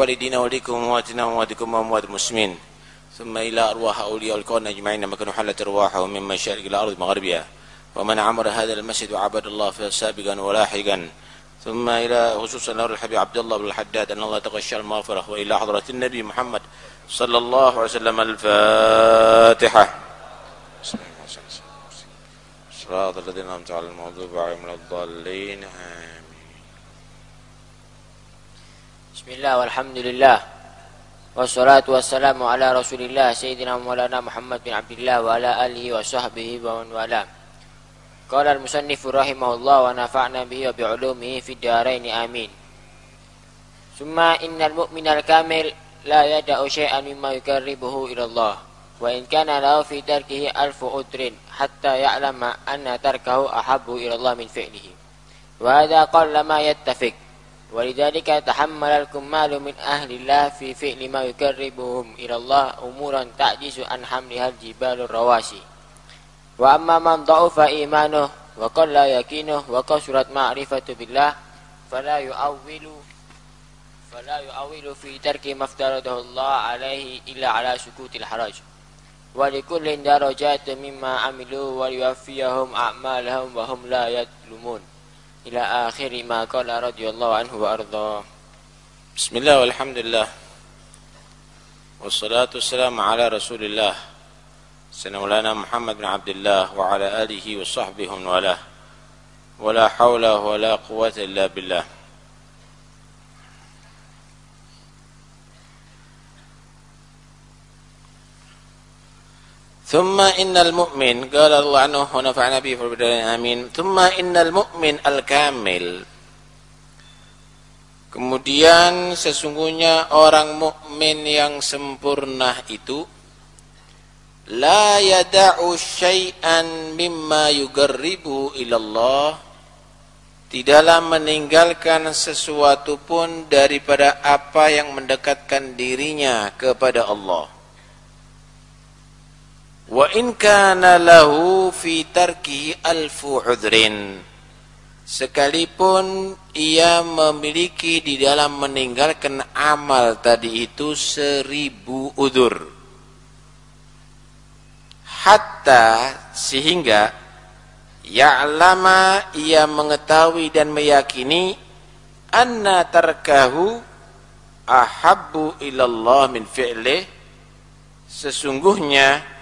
والدينا وليكم وأمواتنا وأمواتكم وأموات المسلمين ثم إلى أرواح أولياء الكون أجمعين مكان حلت أرواحهم من مشارق الأرض مغربها ومن عمر هذا المسجد وعبد الله فيه سابقا ولاحقا ثم إلى خصوصا نور الحبيب عبد الله بن الحداد أن الله تغشى المغفرة وإلى حضرة النبي محمد صلى الله عليه وسلم الفاتحة صراط الذين أنعمت على المغضوب ولا الضالين آمين بسم الله والحمد لله والصلاة والسلام على رسول الله سيدنا مولانا محمد بن عبد الله وعلى آله وصحبه ومن والاه قال المصنف رحمه الله ونفعنا به وبعلومه في الدارين آمين ثم إن المؤمن الكامل لا يدع شيئا مما يقربه إلى الله وإن كان له في تركه ألف أدر حتى يعلم أن تركه أحب إلى الله من فعله وهذا قل ما يتفق ولذلك تحمل الكمال من أهل الله في فعل ما يقربهم إلى الله أمورا تعجز عن حملها الجبال الرواسي وأما من ضعف إيمانه وقل يقينه وكثرت معرفة بالله فلا يؤول فلا يؤول في ترك ما افترضه الله عليه إلا على سكوت الحرج. ولكل درجات مما عملوا وليوفيهم أعمالهم وهم لا يظلمون. إلى آخر ما قال رضي الله عنه وأرضاه. بسم الله والحمد لله. والصلاة والسلام على رسول الله. سيدنا مولانا محمد بن عبد الله وعلى آله وصحبه ومن والاه. ولا حول ولا قوة إلا بالله. ثم إن المؤمن قال الله عنه ونفعنا به في البداية آمين ثم إن المؤمن الكامل Kemudian sesungguhnya orang mukmin yang sempurna itu la yada'u syai'an mimma yugarribu ilallah tidaklah meninggalkan sesuatu pun daripada apa yang mendekatkan dirinya kepada Allah wa in kana lahu fi tarki alfu udrin. Sekalipun ia memiliki di dalam meninggalkan amal tadi itu seribu udur. Hatta sehingga ya'lama ia mengetahui dan meyakini anna tarkahu ahabbu ilallah min fi'lih. Sesungguhnya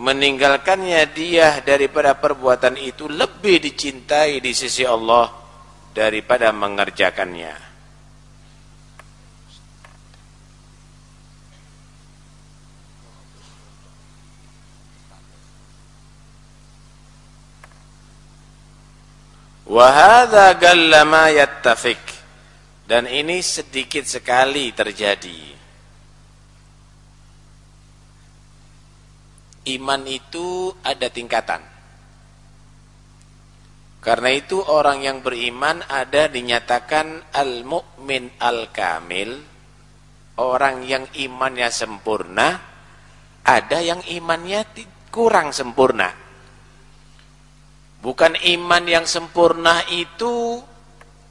meninggalkannya dia daripada perbuatan itu lebih dicintai di sisi Allah daripada mengerjakannya Wahada gallama yattafik. Dan ini sedikit sekali terjadi. Iman itu ada tingkatan. Karena itu orang yang beriman ada dinyatakan al-mu'min al-kamil. Orang yang imannya sempurna. Ada yang imannya kurang sempurna. Bukan iman yang sempurna itu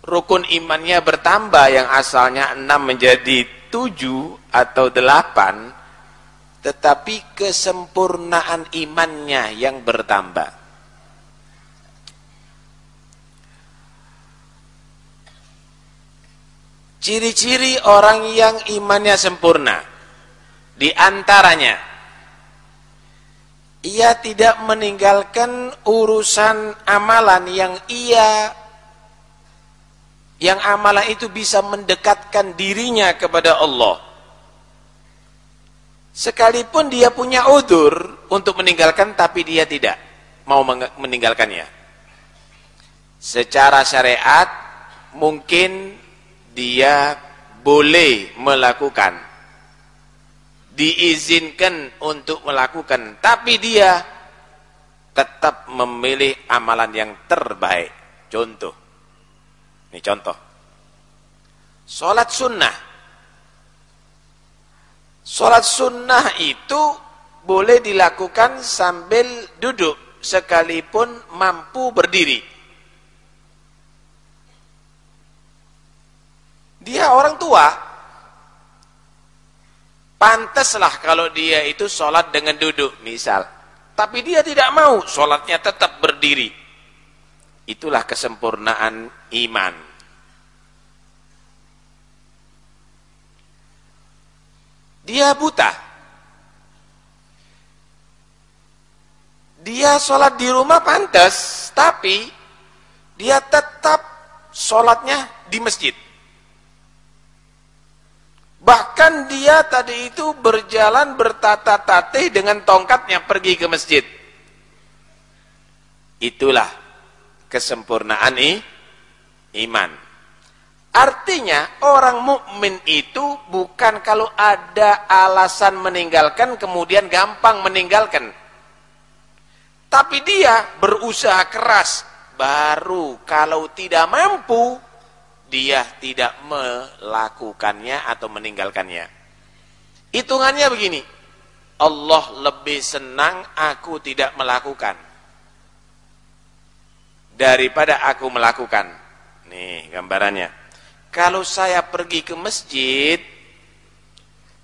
rukun imannya bertambah yang asalnya enam menjadi tujuh atau delapan, tetapi kesempurnaan imannya yang bertambah. Ciri-ciri orang yang imannya sempurna di antaranya ia tidak meninggalkan urusan amalan yang ia yang amalan itu bisa mendekatkan dirinya kepada Allah sekalipun dia punya udur untuk meninggalkan tapi dia tidak mau meninggalkannya. Secara syariat mungkin dia boleh melakukan. Diizinkan untuk melakukan tapi dia tetap memilih amalan yang terbaik. Contoh. Ini contoh. Sholat sunnah sholat sunnah itu boleh dilakukan sambil duduk sekalipun mampu berdiri. Dia orang tua pantaslah kalau dia itu sholat dengan duduk misal. Tapi dia tidak mau sholatnya tetap berdiri. Itulah kesempurnaan iman dia buta. Dia sholat di rumah pantas tapi dia tetap sholatnya di masjid. Bahkan dia tadi itu berjalan bertata-tatih dengan tongkatnya pergi ke masjid. Itulah kesempurnaan i, iman. Artinya orang mukmin itu bukan kalau ada alasan meninggalkan kemudian gampang meninggalkan. Tapi dia berusaha keras baru kalau tidak mampu dia tidak melakukannya atau meninggalkannya. Hitungannya begini. Allah lebih senang aku tidak melakukan daripada aku melakukan. Nih gambarannya. Kalau saya pergi ke masjid,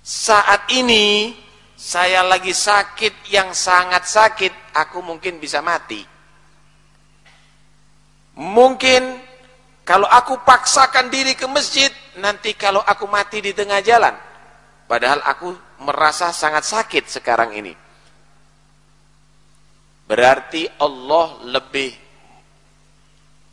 saat ini saya lagi sakit yang sangat sakit, aku mungkin bisa mati. Mungkin kalau aku paksakan diri ke masjid, nanti kalau aku mati di tengah jalan. Padahal aku merasa sangat sakit sekarang ini. Berarti Allah lebih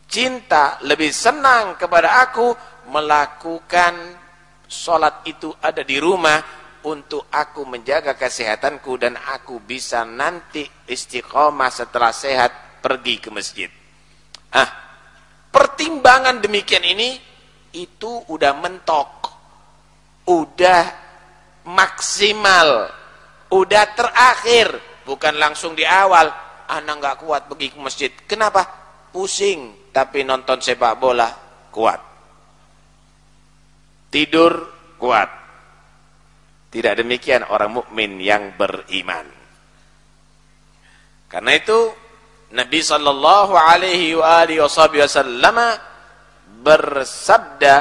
cinta, lebih senang kepada aku melakukan sholat itu ada di rumah untuk aku menjaga kesehatanku dan aku bisa nanti istiqomah setelah sehat pergi ke masjid. Ah, pertimbangan demikian ini itu udah mentok, udah maksimal, udah terakhir, bukan langsung di awal. Anak nggak kuat pergi ke masjid. Kenapa? Pusing, tapi nonton sepak bola kuat. Tidur kuat. Tidak demikian orang mukmin yang beriman. Karena itu Nabi sallallahu alaihi wa alihi wasallam bersabda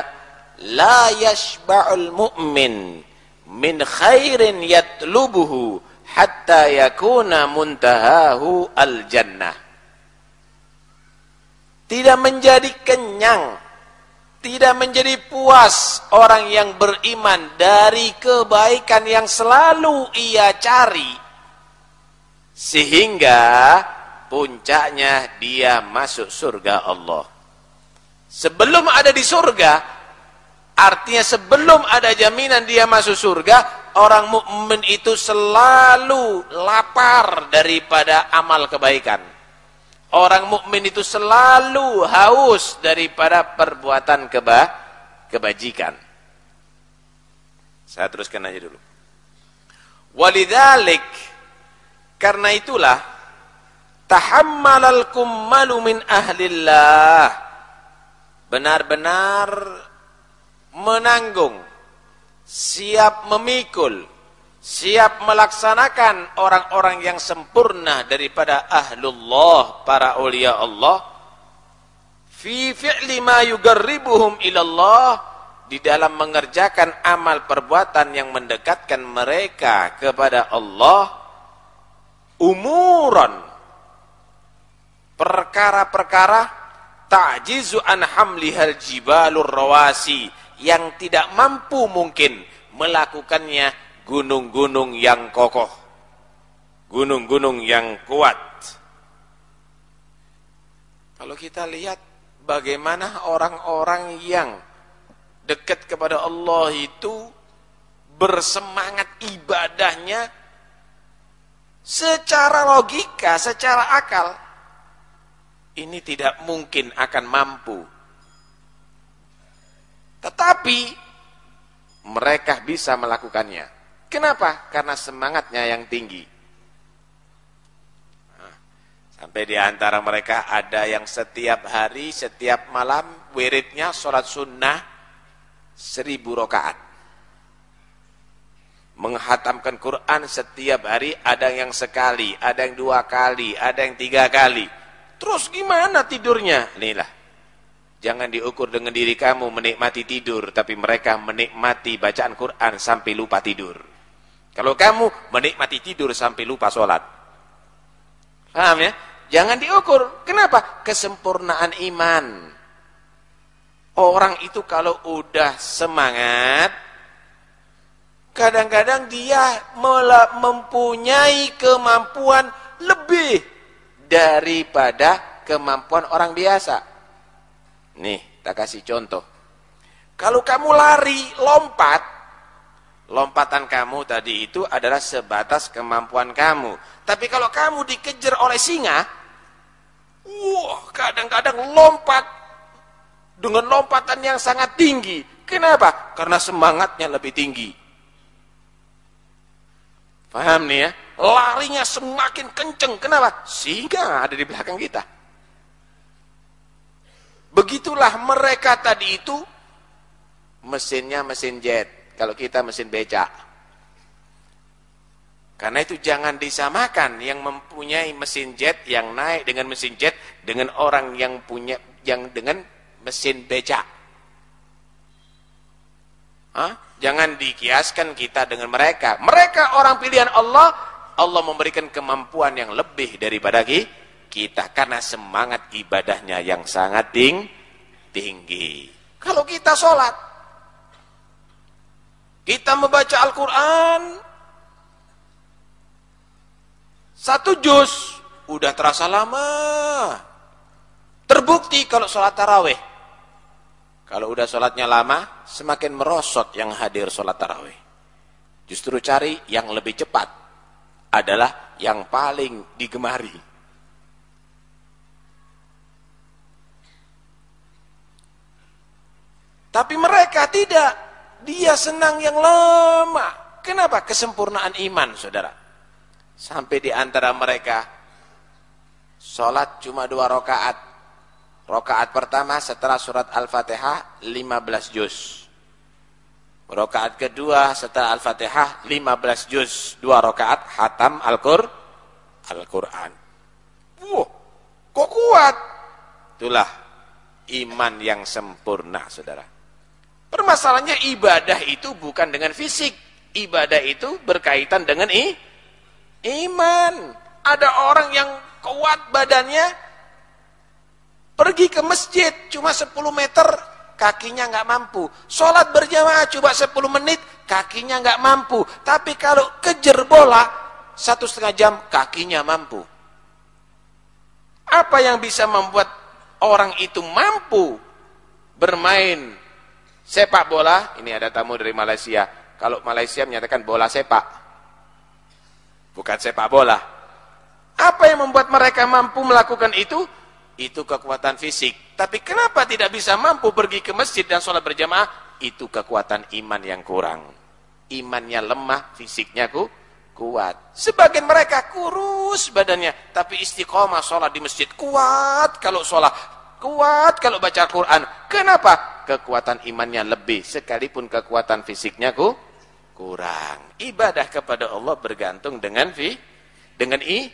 la yashba'ul mu'min min khairin yatlubuhu hatta yakuna muntahahu al jannah tidak menjadi kenyang, tidak menjadi puas orang yang beriman dari kebaikan yang selalu ia cari, sehingga puncaknya dia masuk surga Allah. Sebelum ada di surga, artinya sebelum ada jaminan dia masuk surga, orang mukmin itu selalu lapar daripada amal kebaikan. Orang mukmin itu selalu haus daripada perbuatan keba kebajikan. Saya teruskan aja dulu. Walidalik karena itulah tahammalal kummalu min ahlillah benar-benar menanggung siap memikul siap melaksanakan orang-orang yang sempurna daripada ahlullah para ulia Allah. Fi fi'li ma yugarribuhum ilallah di dalam mengerjakan amal perbuatan yang mendekatkan mereka kepada Allah. Umuran perkara-perkara ta'jizu an hamlihal jibalur rawasi yang tidak mampu mungkin melakukannya gunung-gunung yang kokoh, gunung-gunung yang kuat. Kalau kita lihat bagaimana orang-orang yang dekat kepada Allah itu bersemangat ibadahnya secara logika, secara akal ini tidak mungkin akan mampu. Tetapi mereka bisa melakukannya. Kenapa? Karena semangatnya yang tinggi. Nah, sampai di antara mereka ada yang setiap hari, setiap malam, wiridnya sholat sunnah seribu rokaat. Menghatamkan Quran setiap hari ada yang sekali, ada yang dua kali, ada yang tiga kali. Terus gimana tidurnya? Inilah. Jangan diukur dengan diri kamu menikmati tidur, tapi mereka menikmati bacaan Quran sampai lupa tidur. Kalau kamu menikmati tidur sampai lupa sholat. Paham ya? Jangan diukur. Kenapa? Kesempurnaan iman. Orang itu kalau udah semangat, kadang-kadang dia mempunyai kemampuan lebih daripada kemampuan orang biasa. Nih, tak kasih contoh. Kalau kamu lari, lompat, lompatan kamu tadi itu adalah sebatas kemampuan kamu. Tapi kalau kamu dikejar oleh singa, wah, kadang-kadang lompat dengan lompatan yang sangat tinggi. Kenapa? Karena semangatnya lebih tinggi. Paham nih ya? Larinya semakin kenceng. Kenapa? Singa ada di belakang kita. Begitulah mereka tadi itu mesinnya mesin jet. Kalau kita mesin becak. Karena itu jangan disamakan yang mempunyai mesin jet yang naik dengan mesin jet dengan orang yang punya yang dengan mesin becak. Hah? Jangan dikiaskan kita dengan mereka. Mereka orang pilihan Allah, Allah memberikan kemampuan yang lebih daripada kita karena semangat ibadahnya yang sangat ting tinggi. Kalau kita sholat, kita membaca Al-Quran, satu juz, udah terasa lama. Terbukti kalau sholat taraweh. Kalau udah sholatnya lama, semakin merosot yang hadir sholat taraweh. Justru cari yang lebih cepat adalah yang paling digemari. Tapi mereka tidak. Dia senang yang lama. Kenapa? Kesempurnaan iman, saudara. Sampai di antara mereka, sholat cuma dua rakaat. Rakaat pertama setelah surat Al-Fatihah, 15 juz. Rakaat kedua setelah Al-Fatihah, 15 juz. Dua rakaat, hatam Al-Quran. Al Wah, kok kuat? Itulah iman yang sempurna, saudara. Permasalahannya ibadah itu bukan dengan fisik. Ibadah itu berkaitan dengan i, iman. Ada orang yang kuat badannya, pergi ke masjid cuma 10 meter, kakinya nggak mampu. Sholat berjamaah coba 10 menit, kakinya nggak mampu. Tapi kalau kejar bola, satu setengah jam, kakinya mampu. Apa yang bisa membuat orang itu mampu bermain Sepak bola, ini ada tamu dari Malaysia. Kalau Malaysia menyatakan bola sepak. Bukan sepak bola. Apa yang membuat mereka mampu melakukan itu? Itu kekuatan fisik. Tapi kenapa tidak bisa mampu pergi ke masjid dan sholat berjamaah? Itu kekuatan iman yang kurang. Imannya lemah, fisiknya ku, kuat. Sebagian mereka kurus badannya. Tapi istiqomah sholat di masjid. Kuat kalau sholat. Kuat kalau baca Quran. Kenapa? Kekuatan imannya lebih sekalipun kekuatan fisiknya ku kurang. Ibadah kepada Allah bergantung dengan fi dengan i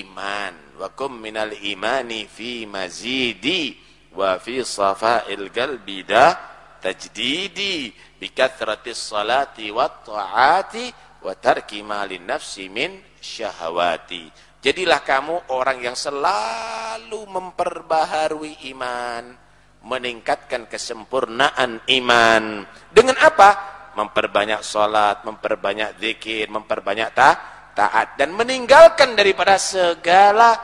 iman. Wa kum minal imani fi mazidi wa fi safa'il qalbi da tajdidi bi kathratis salati wat ta'ati wa tarki malin nafsi min syahawati. Jadilah kamu orang yang selalu memperbaharui iman meningkatkan kesempurnaan iman. Dengan apa? Memperbanyak sholat, memperbanyak zikir, memperbanyak ta taat. Dan meninggalkan daripada segala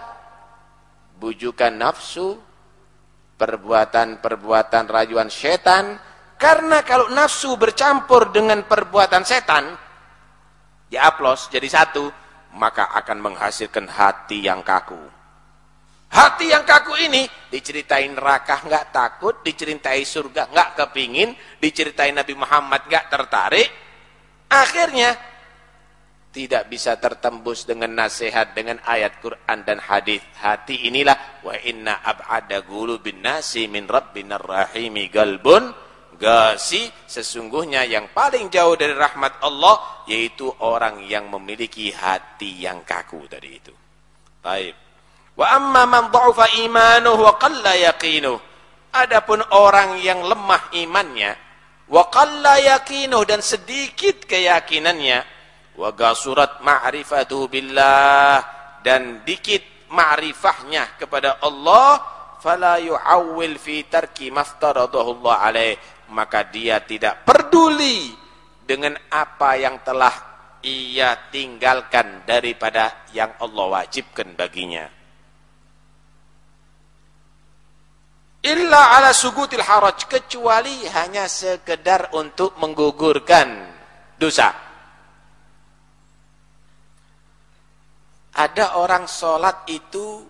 bujukan nafsu, perbuatan-perbuatan rayuan setan. Karena kalau nafsu bercampur dengan perbuatan setan, diaplos jadi satu, maka akan menghasilkan hati yang kaku Hati yang kaku ini diceritain neraka nggak takut, diceritain surga nggak kepingin, diceritain Nabi Muhammad nggak tertarik. Akhirnya tidak bisa tertembus dengan nasihat dengan ayat Quran dan hadis. Hati inilah wa inna ab'ada bin nasi min rabbinar rahimi galbun gasi sesungguhnya yang paling jauh dari rahmat Allah yaitu orang yang memiliki hati yang kaku tadi itu. Baik. Wa amma man dha'ufa imanuhu wa qalla yaqinuh. Adapun orang yang lemah imannya, wa qalla yaqinuh dan sedikit keyakinannya, wa gasurat ma'rifatuhu billah dan dikit ma'rifahnya kepada Allah, fala yu'awwil fi tarki maftaradahu Allah alaih, maka dia tidak peduli dengan apa yang telah ia tinggalkan daripada yang Allah wajibkan baginya. Illa ala sugutil haraj kecuali hanya sekedar untuk menggugurkan dosa. Ada orang sholat itu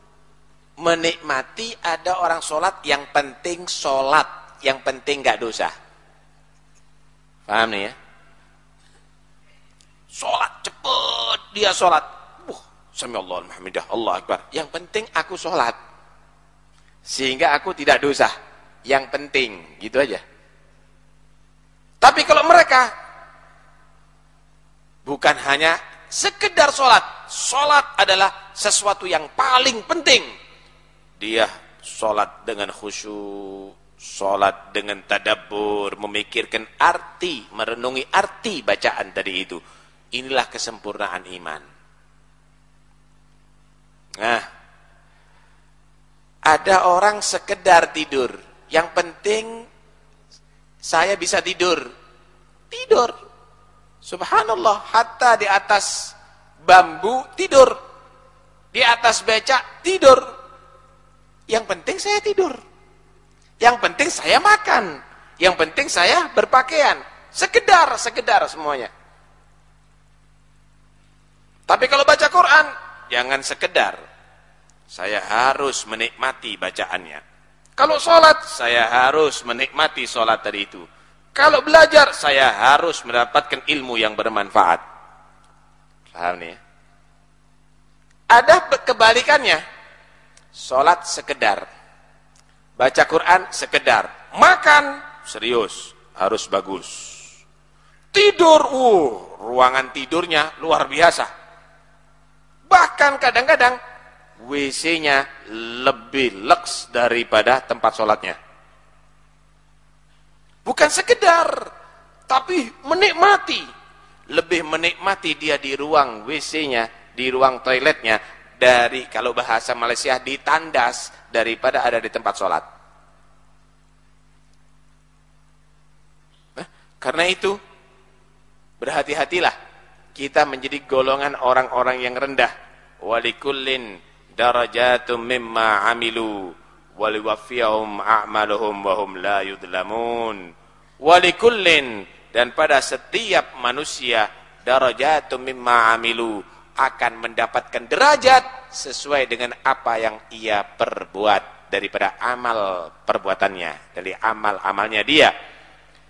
menikmati ada orang sholat yang penting sholat yang penting gak dosa. Paham nih ya? Sholat cepet dia sholat. Allah Alhamdulillah Allah Akbar. Yang penting aku sholat sehingga aku tidak dosa. Yang penting, gitu aja. Tapi kalau mereka bukan hanya sekedar sholat. Sholat adalah sesuatu yang paling penting. Dia sholat dengan khusyuk, sholat dengan tadabbur, memikirkan arti, merenungi arti bacaan tadi itu. Inilah kesempurnaan iman. Nah, ada orang sekedar tidur. Yang penting saya bisa tidur. Tidur. Subhanallah, hatta di atas bambu tidur. Di atas becak tidur. Yang penting saya tidur. Yang penting saya makan. Yang penting saya berpakaian. Sekedar, sekedar semuanya. Tapi kalau baca Quran, jangan sekedar. Saya harus menikmati bacaannya. Kalau sholat, saya harus menikmati sholat tadi itu. Kalau belajar, saya harus mendapatkan ilmu yang bermanfaat. Paham nih? Ya? Ada kebalikannya. Sholat sekedar. Baca Quran sekedar. Makan serius. Harus bagus. Tidur, uh, ruangan tidurnya luar biasa. Bahkan kadang-kadang WC-nya lebih leks daripada tempat sholatnya. Bukan sekedar, tapi menikmati. Lebih menikmati dia di ruang WC-nya, di ruang toiletnya, dari kalau bahasa Malaysia ditandas daripada ada di tempat sholat. Nah, karena itu, berhati-hatilah kita menjadi golongan orang-orang yang rendah. Walikullin darajatum mimma amilu waliwaffiyahum a'maluhum wahum la yudlamun. Walikullin dan pada setiap manusia darajatum mimma amilu akan mendapatkan derajat sesuai dengan apa yang ia perbuat daripada amal perbuatannya dari amal-amalnya dia.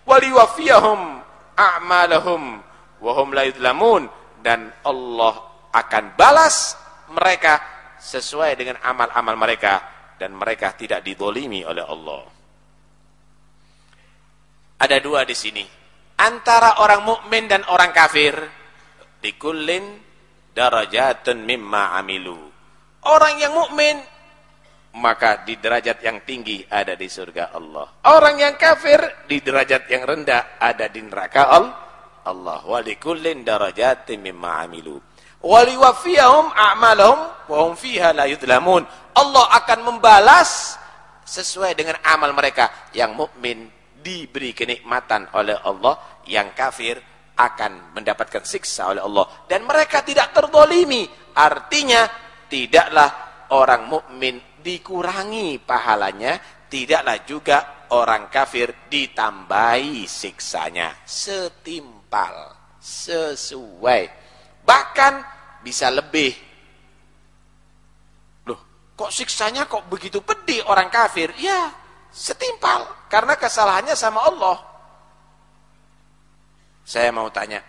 Waliwaffiyahum a'maluhum wahum la yudlamun dan Allah akan balas mereka sesuai dengan amal-amal mereka dan mereka tidak didolimi oleh Allah. Ada dua di sini. Antara orang mukmin dan orang kafir. Dikullin darajatun mimma amilu. Orang yang mukmin maka di derajat yang tinggi ada di surga Allah. Orang yang kafir di derajat yang rendah ada di neraka Allah. Wa likullin darajatin mimma amilu waliwafiyahum a'malahum wa hum fiha la yudlamun. Allah akan membalas sesuai dengan amal mereka. Yang mukmin diberi kenikmatan oleh Allah, yang kafir akan mendapatkan siksa oleh Allah dan mereka tidak terdolimi artinya tidaklah orang mukmin dikurangi pahalanya tidaklah juga orang kafir ditambahi siksanya setimpal sesuai bahkan bisa lebih. Loh, kok siksanya kok begitu pedih orang kafir? Ya, setimpal. Karena kesalahannya sama Allah. Saya mau tanya,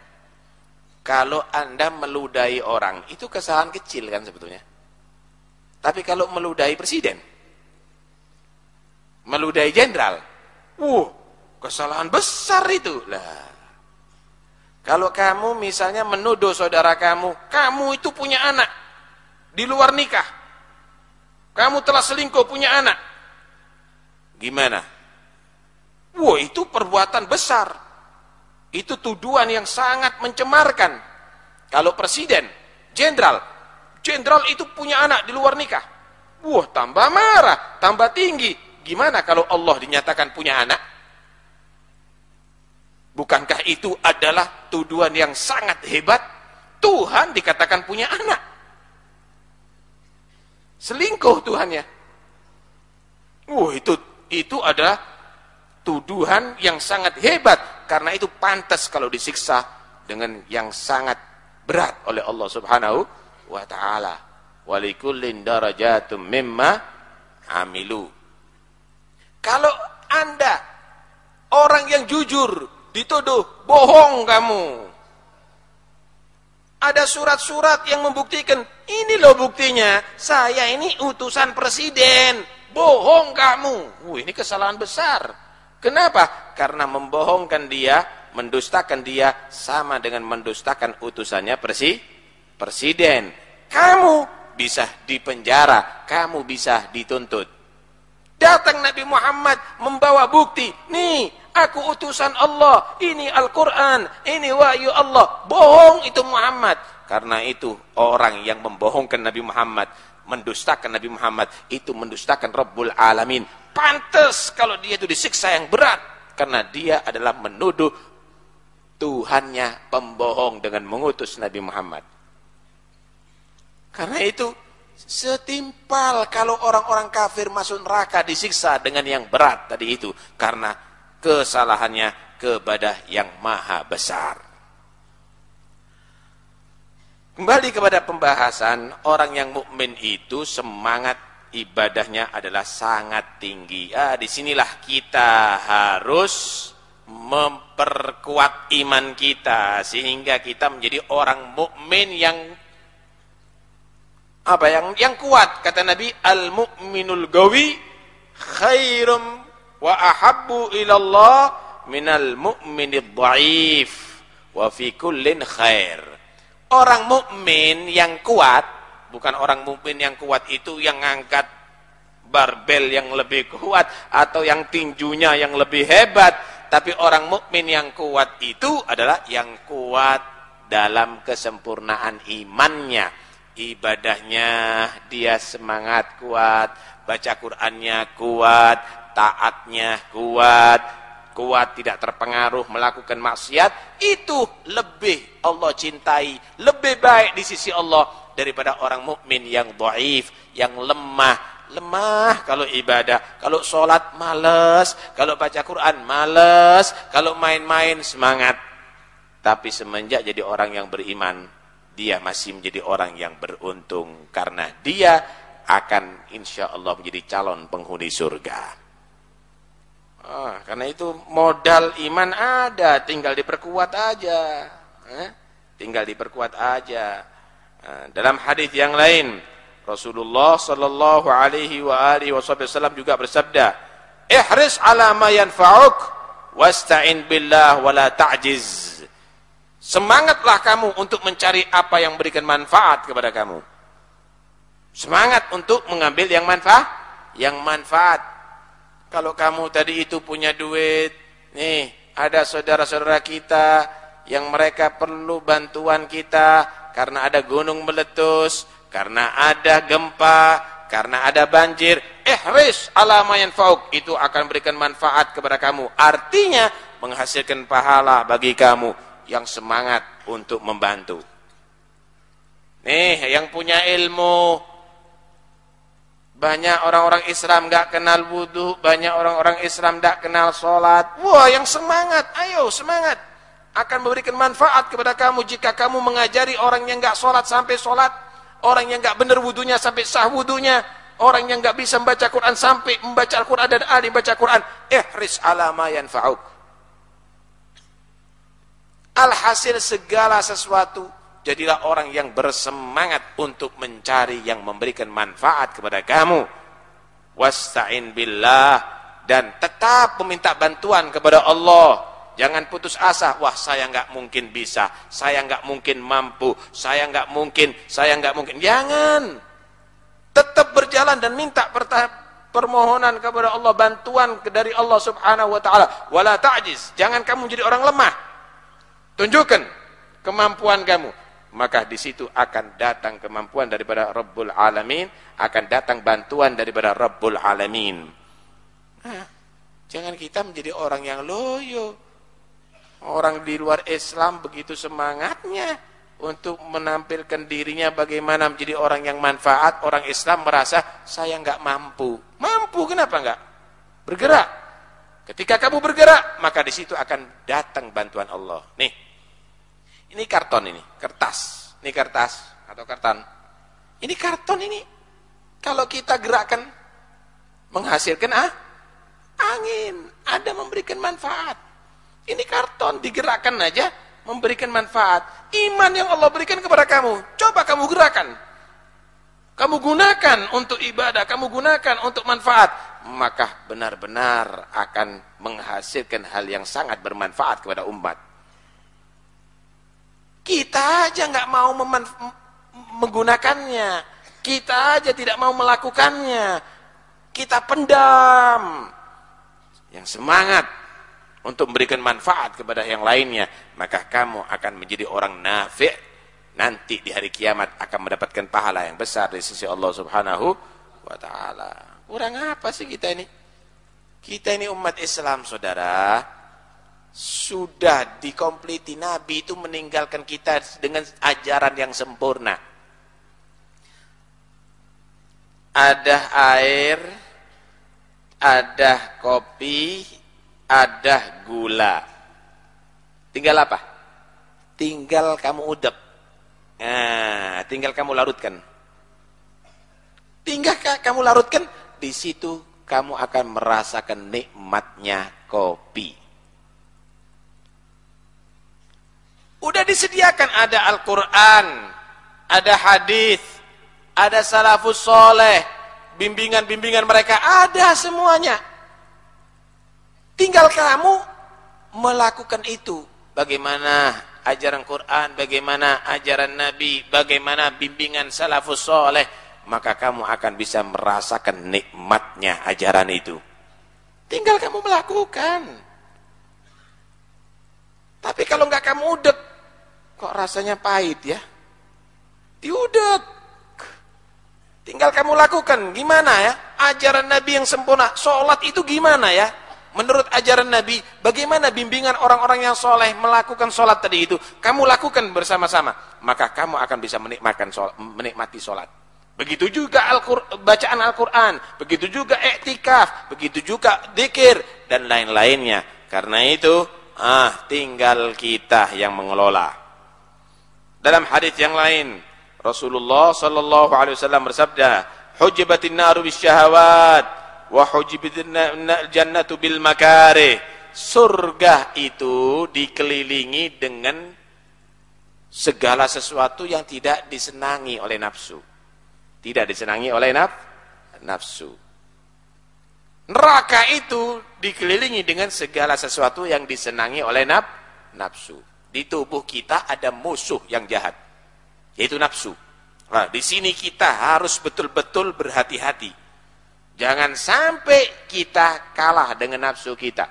kalau Anda meludahi orang, itu kesalahan kecil kan sebetulnya. Tapi kalau meludahi presiden, meludahi jenderal, wuh, kesalahan besar itu. Lah, kalau kamu misalnya menuduh saudara kamu, kamu itu punya anak di luar nikah. Kamu telah selingkuh punya anak. Gimana? Wah, itu perbuatan besar. Itu tuduhan yang sangat mencemarkan. Kalau presiden, jenderal, jenderal itu punya anak di luar nikah. Wah, tambah marah, tambah tinggi. Gimana kalau Allah dinyatakan punya anak? Bukankah itu adalah tuduhan yang sangat hebat? Tuhan dikatakan punya anak. Selingkuh Tuhannya. Wah, itu itu adalah tuduhan yang sangat hebat karena itu pantas kalau disiksa dengan yang sangat berat oleh Allah Subhanahu wa taala. Walikullin darajatum mimma amilu. Kalau Anda orang yang jujur dituduh bohong kamu. Ada surat-surat yang membuktikan, ini loh buktinya, saya ini utusan presiden, bohong kamu. Wih, ini kesalahan besar. Kenapa? Karena membohongkan dia, mendustakan dia, sama dengan mendustakan utusannya persi, presiden. Kamu bisa dipenjara, kamu bisa dituntut. Datang Nabi Muhammad membawa bukti. Nih, aku utusan Allah. Ini Al-Quran. Ini wahyu Allah. Bohong itu Muhammad. Karena itu orang yang membohongkan Nabi Muhammad. Mendustakan Nabi Muhammad. Itu mendustakan Rabbul Alamin. Pantas kalau dia itu disiksa yang berat. Karena dia adalah menuduh Tuhannya pembohong dengan mengutus Nabi Muhammad. Karena itu Setimpal kalau orang-orang kafir masuk neraka disiksa dengan yang berat tadi itu karena kesalahannya kepada yang maha besar. Kembali kepada pembahasan orang yang mukmin itu semangat ibadahnya adalah sangat tinggi. Ah, di sinilah kita harus memperkuat iman kita sehingga kita menjadi orang mukmin yang apa yang yang kuat kata Nabi al mu'minul gawi khairum wa ahabbu ilallah minal mu'minid dhaif wa fi kullin khair. Orang mukmin yang kuat bukan orang mukmin yang kuat itu yang ngangkat barbel yang lebih kuat atau yang tinjunya yang lebih hebat. Tapi orang mukmin yang kuat itu adalah yang kuat dalam kesempurnaan imannya. Ibadahnya dia semangat kuat, baca Qur'annya kuat, taatnya kuat, kuat tidak terpengaruh melakukan maksiat, itu lebih Allah cintai, lebih baik di sisi Allah daripada orang mukmin yang dhaif, yang lemah, lemah kalau ibadah, kalau sholat males, kalau baca Quran males, kalau main-main semangat. Tapi semenjak jadi orang yang beriman, dia masih menjadi orang yang beruntung. Karena dia akan insya Allah menjadi calon penghuni surga. Ah, karena itu modal iman ada, tinggal diperkuat aja, eh? tinggal diperkuat aja. Ah, dalam hadis yang lain, Rasulullah Sallallahu Alaihi Wasallam juga bersabda, "Ihris ala ma yanfa'uk, wasta'in billah wala ta'jiz." Semangatlah kamu untuk mencari apa yang memberikan manfaat kepada kamu. Semangat untuk mengambil yang manfaat, yang manfaat. Kalau kamu tadi itu punya duit, nih ada saudara-saudara kita yang mereka perlu bantuan kita karena ada gunung meletus, karena ada gempa, karena ada banjir. Ihris ala ma yanfa'uk itu akan memberikan manfaat kepada kamu. Artinya menghasilkan pahala bagi kamu yang semangat untuk membantu. Nih, yang punya ilmu banyak orang-orang Islam gak kenal wudhu, banyak orang-orang Islam gak kenal sholat. Wah, yang semangat, ayo semangat. Akan memberikan manfaat kepada kamu jika kamu mengajari orang yang gak sholat sampai sholat, orang yang gak benar wudhunya sampai sah wudhunya, orang yang gak bisa membaca Quran sampai membaca Al-Quran dan ahli baca Quran. Ihris ala ma yanfa'uk. Alhasil segala sesuatu jadilah orang yang bersemangat untuk mencari yang memberikan manfaat kepada kamu. Wasta'in billah dan tetap meminta bantuan kepada Allah. Jangan putus asa, wah saya nggak mungkin bisa, saya nggak mungkin mampu, saya nggak mungkin, saya nggak mungkin. Jangan. Tetap berjalan dan minta permohonan kepada Allah, bantuan dari Allah Subhanahu wa taala. Wala ta'jiz, jangan kamu jadi orang lemah. Tunjukkan kemampuan kamu. Maka di situ akan datang kemampuan daripada Rabbul Alamin, akan datang bantuan daripada Rabbul Alamin. Nah, jangan kita menjadi orang yang loyo. Orang di luar Islam begitu semangatnya untuk menampilkan dirinya bagaimana menjadi orang yang manfaat, orang Islam merasa saya nggak mampu. Mampu kenapa nggak? Bergerak. Ketika kamu bergerak, maka di situ akan datang bantuan Allah. Nih, ini karton ini, kertas. Ini kertas atau karton. Ini karton ini. Kalau kita gerakkan, menghasilkan ah, angin. Ada memberikan manfaat. Ini karton, digerakkan aja, memberikan manfaat. Iman yang Allah berikan kepada kamu, coba kamu gerakan. Kamu gunakan untuk ibadah, kamu gunakan untuk manfaat, maka benar-benar akan menghasilkan hal yang sangat bermanfaat kepada umat. Kita aja nggak mau menggunakannya, kita aja tidak mau melakukannya, kita pendam. Yang semangat untuk memberikan manfaat kepada yang lainnya, maka kamu akan menjadi orang nafi' nanti di hari kiamat akan mendapatkan pahala yang besar di sisi Allah Subhanahu wa taala. Kurang apa sih kita ini? Kita ini umat Islam, Saudara. Sudah dikompliti Nabi itu meninggalkan kita dengan ajaran yang sempurna. Ada air, ada kopi, ada gula. Tinggal apa? Tinggal kamu udap. Nah, tinggal kamu larutkan. Tinggal kamu larutkan, di situ kamu akan merasakan nikmatnya kopi. Udah disediakan ada Al-Quran, ada hadis, ada salafus soleh, bimbingan-bimbingan mereka, ada semuanya. Tinggal kamu melakukan itu. Bagaimana ajaran Quran, bagaimana ajaran Nabi, bagaimana bimbingan salafus soleh. Maka kamu akan bisa merasakan nikmatnya ajaran itu. Tinggal kamu melakukan. Tapi kalau nggak kamu udet, kok rasanya pahit ya? Diudet. Tinggal kamu lakukan. Gimana ya? Ajaran Nabi yang sempurna. Sholat itu gimana ya? Menurut ajaran Nabi, bagaimana bimbingan orang-orang yang soleh melakukan sholat tadi itu? Kamu lakukan bersama-sama, maka kamu akan bisa menikmati sholat. Menikmati sholat. Begitu juga Al bacaan Al-Quran, begitu juga ektikaf, begitu juga dikir, dan lain-lainnya. Karena itu, ah tinggal kita yang mengelola. Dalam hadis yang lain, Rasulullah Sallallahu Alaihi Wasallam bersabda, "Hujibatin naru bisyahawat." wa jannatu bil makarih. Surga itu dikelilingi dengan segala sesuatu yang tidak disenangi oleh nafsu. Tidak disenangi oleh naf nafsu. Neraka itu dikelilingi dengan segala sesuatu yang disenangi oleh naf nafsu di tubuh kita ada musuh yang jahat yaitu nafsu nah, di sini kita harus betul-betul berhati-hati Jangan sampai kita kalah dengan nafsu kita.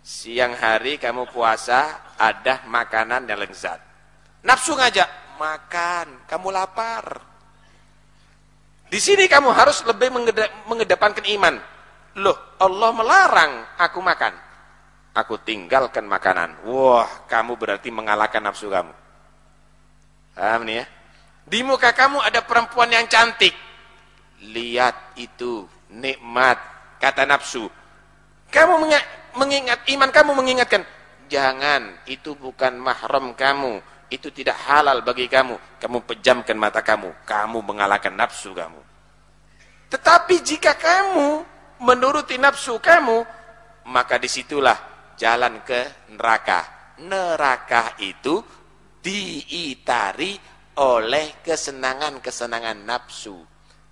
Siang hari kamu puasa, ada makanan yang lezat. Nafsu ngajak, makan, kamu lapar. Di sini kamu harus lebih mengedepankan iman. Loh, Allah melarang aku makan. Aku tinggalkan makanan. Wah, kamu berarti mengalahkan nafsu kamu. Paham nih ya? Di muka kamu ada perempuan yang cantik. Lihat itu nikmat kata nafsu. Kamu mengingat iman kamu mengingatkan, jangan itu bukan mahram kamu, itu tidak halal bagi kamu. Kamu pejamkan mata kamu, kamu mengalahkan nafsu kamu. Tetapi jika kamu menuruti nafsu kamu, maka di situlah jalan ke neraka. Neraka itu diitari oleh kesenangan-kesenangan nafsu.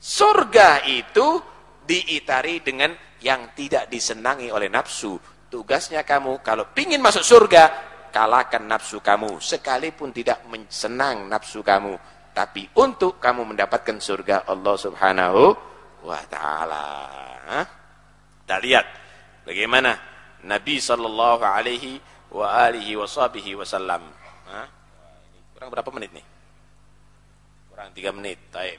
Surga itu diitari dengan yang tidak disenangi oleh nafsu. Tugasnya kamu kalau ingin masuk surga, kalahkan nafsu kamu. Sekalipun tidak senang nafsu kamu. tapi untuk kamu mendapatkan surga Allah Subhanahu wa taala. Kita lihat bagaimana Nabi sallallahu alaihi wa alihi washabihi wasallam. Kurang berapa menit nih? Kurang tiga menit. Taib.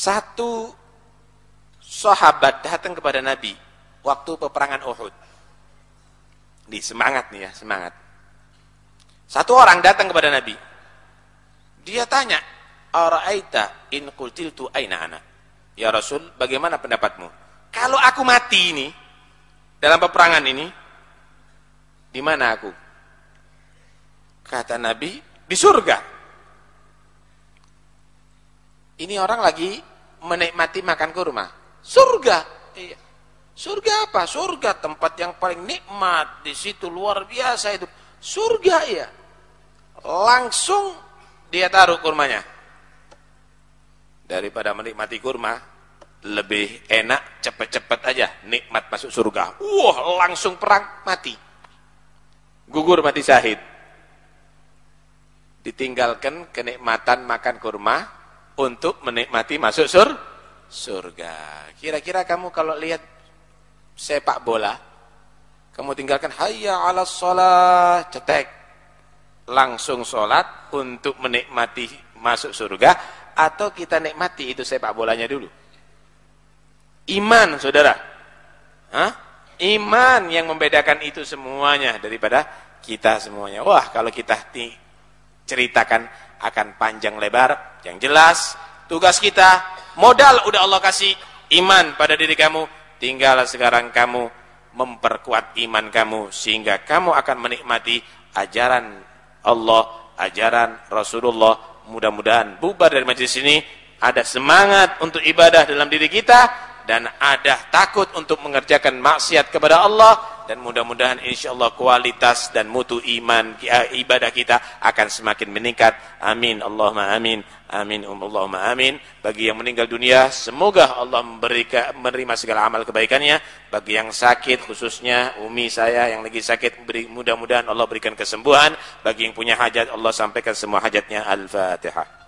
Satu sahabat datang kepada Nabi waktu peperangan Uhud. Di semangat nih ya, semangat. Satu orang datang kepada Nabi. Dia tanya, "Ara'aita in qultiltu aina ana?" Ya Rasul, bagaimana pendapatmu? Kalau aku mati ini dalam peperangan ini, di mana aku? Kata Nabi, di surga. Ini orang lagi menikmati makan kurma. Surga. Iya. Surga apa? Surga tempat yang paling nikmat. Di situ luar biasa itu. Surga ya langsung dia taruh kurmanya. Daripada menikmati kurma, lebih enak cepet-cepet aja nikmat masuk surga. Wah, langsung perang mati. Gugur mati syahid. Ditinggalkan kenikmatan makan kurma untuk menikmati masuk sur surga. Kira-kira kamu kalau lihat sepak bola, kamu tinggalkan hayya 'alas shalah, cetek langsung sholat untuk menikmati masuk surga atau kita nikmati itu sepak bolanya dulu iman saudara Hah? iman yang membedakan itu semuanya daripada kita semuanya wah kalau kita ceritakan akan panjang lebar yang jelas tugas kita modal udah Allah kasih iman pada diri kamu tinggal sekarang kamu memperkuat iman kamu sehingga kamu akan menikmati ajaran Allah, ajaran Rasulullah. Mudah-mudahan bubar dari majlis ini ada semangat untuk ibadah dalam diri kita dan ada takut untuk mengerjakan maksiat kepada Allah dan mudah-mudahan insyaallah kualitas dan mutu iman ibadah kita akan semakin meningkat. Amin. Allahumma amin. Amin. Allahumma amin. Bagi yang meninggal dunia, semoga Allah memberikan menerima segala amal kebaikannya. Bagi yang sakit, khususnya umi saya yang lagi sakit, mudah-mudahan Allah berikan kesembuhan. Bagi yang punya hajat, Allah sampaikan semua hajatnya. Al-Fatihah.